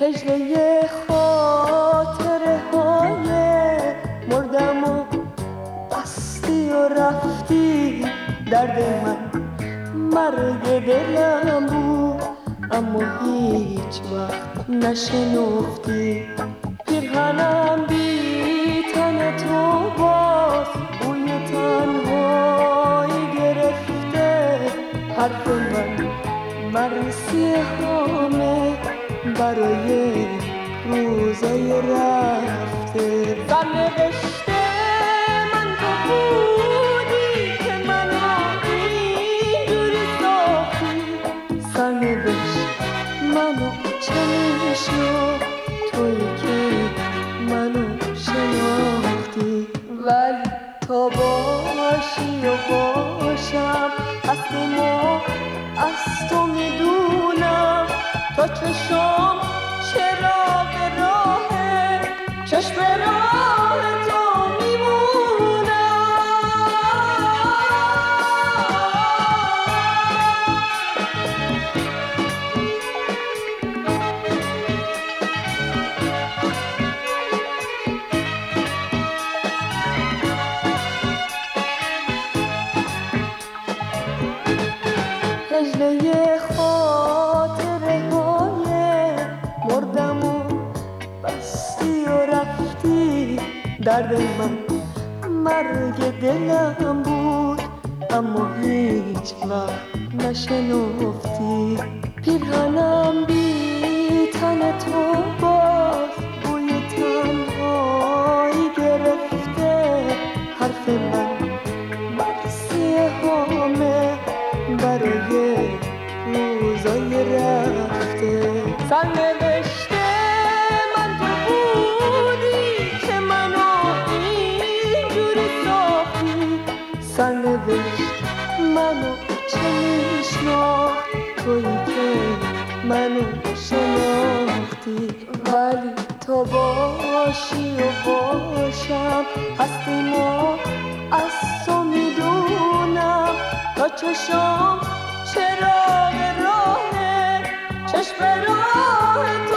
هجله خاطره های مردم و بستی و رفتی درد من. مرگ دلم بود اما هیچ وقت نشنفتی پیرهنم بی تن تو باز بوی تنهایی گرفته. حرف من مرسی همه برای روزای رفته. سرنوشته من تو بودی که منو اینجوری ساختی. سرنوشت منو چنین شد توی که منو شناختی. ولی تا باشی و باشم. از ما از تو تا چشم چراغ راه چشم راه تو هجله خاطره درد من مرگ دلم بود اما هیچ وقت نشنفتی پیرهنم بی تن تو باز بوی تنهایی گرفته حرف من مرسی همه برای روزای رفته سرنوشته من تو بودی نداشت منو چه میشناخت توی که منو شناختی. ولی تو باشی و باشم هستی ما از تو می‌دونم. تا چشم چرا راهه چشم راه